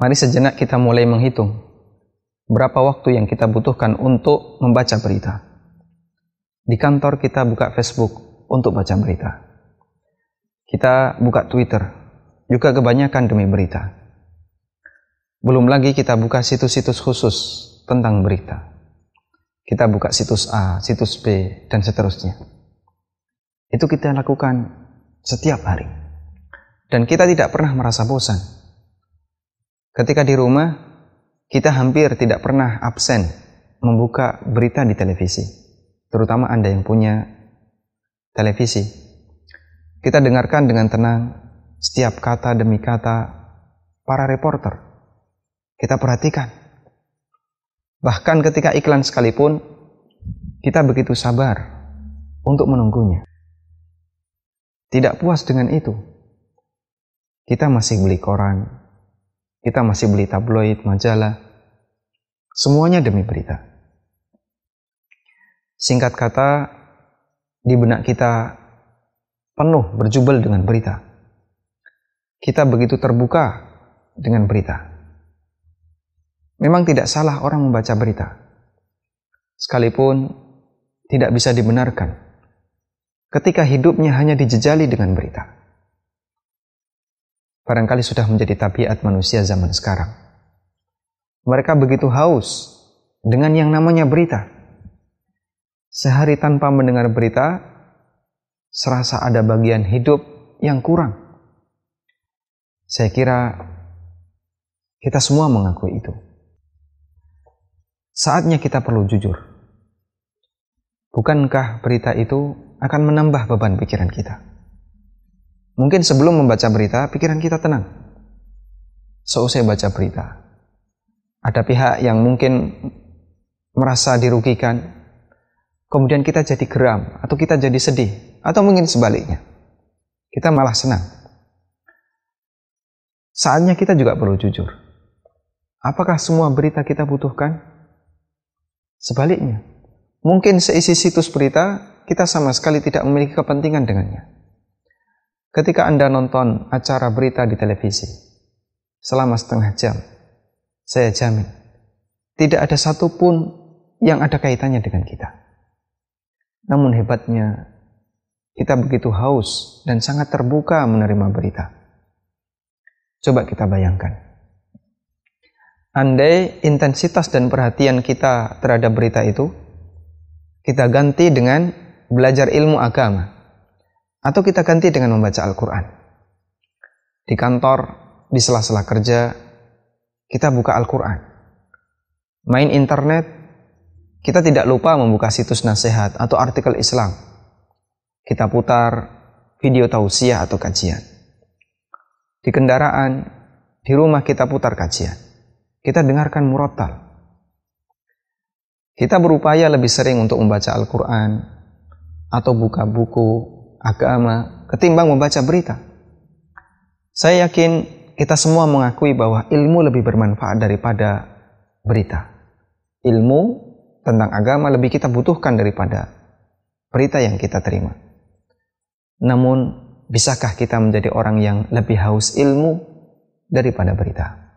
Mari sejenak kita mulai menghitung berapa waktu yang kita butuhkan untuk membaca berita. Di kantor kita buka Facebook untuk baca berita. Kita buka Twitter juga kebanyakan demi berita. Belum lagi kita buka situs-situs khusus tentang berita. Kita buka situs A, situs B, dan seterusnya. Itu kita lakukan setiap hari. Dan kita tidak pernah merasa bosan Ketika di rumah, kita hampir tidak pernah absen membuka berita di televisi, terutama Anda yang punya televisi. Kita dengarkan dengan tenang setiap kata demi kata para reporter. Kita perhatikan. Bahkan ketika iklan sekalipun, kita begitu sabar untuk menunggunya. Tidak puas dengan itu, kita masih beli koran, kita masih beli tabloid, majalah. Semuanya demi berita. Singkat kata, di benak kita penuh berjubel dengan berita. Kita begitu terbuka dengan berita. Memang tidak salah orang membaca berita. Sekalipun tidak bisa dibenarkan ketika hidupnya hanya dijejali dengan berita barangkali sudah menjadi tabiat manusia zaman sekarang. Mereka begitu haus dengan yang namanya berita. Sehari tanpa mendengar berita, serasa ada bagian hidup yang kurang. Saya kira kita semua mengakui itu. Saatnya kita perlu jujur. Bukankah berita itu akan menambah beban pikiran kita? Mungkin sebelum membaca berita, pikiran kita tenang. Seusai baca berita, ada pihak yang mungkin merasa dirugikan, kemudian kita jadi geram, atau kita jadi sedih, atau mungkin sebaliknya. Kita malah senang. Saatnya kita juga perlu jujur. Apakah semua berita kita butuhkan? Sebaliknya, mungkin seisi situs berita kita sama sekali tidak memiliki kepentingan dengannya. Ketika Anda nonton acara berita di televisi selama setengah jam, saya jamin tidak ada satupun yang ada kaitannya dengan kita. Namun hebatnya, kita begitu haus dan sangat terbuka menerima berita. Coba kita bayangkan. Andai intensitas dan perhatian kita terhadap berita itu, kita ganti dengan belajar ilmu agama atau kita ganti dengan membaca Al-Quran. Di kantor, di sela-sela kerja, kita buka Al-Quran. Main internet, kita tidak lupa membuka situs nasihat atau artikel Islam. Kita putar video tausiah atau kajian. Di kendaraan, di rumah kita putar kajian. Kita dengarkan murotal. Kita berupaya lebih sering untuk membaca Al-Quran atau buka buku agama ketimbang membaca berita. Saya yakin kita semua mengakui bahwa ilmu lebih bermanfaat daripada berita. Ilmu tentang agama lebih kita butuhkan daripada berita yang kita terima. Namun, bisakah kita menjadi orang yang lebih haus ilmu daripada berita?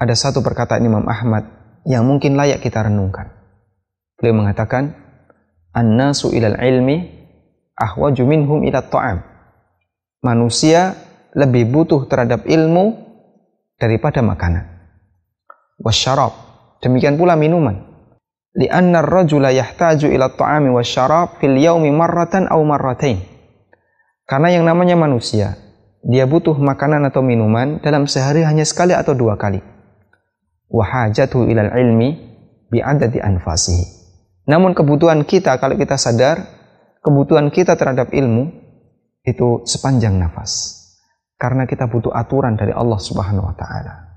Ada satu perkataan Imam Ahmad yang mungkin layak kita renungkan. Beliau mengatakan, "An-nasu ilal ilmi ahwaju minhum ila ta'am. Manusia lebih butuh terhadap ilmu daripada makanan. Wasyarab. Demikian pula minuman. Lianna ar-rajula yahtaju ila ta'ami wasyarab fil yaumi marratan aw marratain. Karena yang namanya manusia, dia butuh makanan atau minuman dalam sehari hanya sekali atau dua kali. Wahajatu ilal ilmi bi'adadi anfasihi. Namun kebutuhan kita kalau kita sadar kebutuhan kita terhadap ilmu itu sepanjang nafas. Karena kita butuh aturan dari Allah Subhanahu wa taala.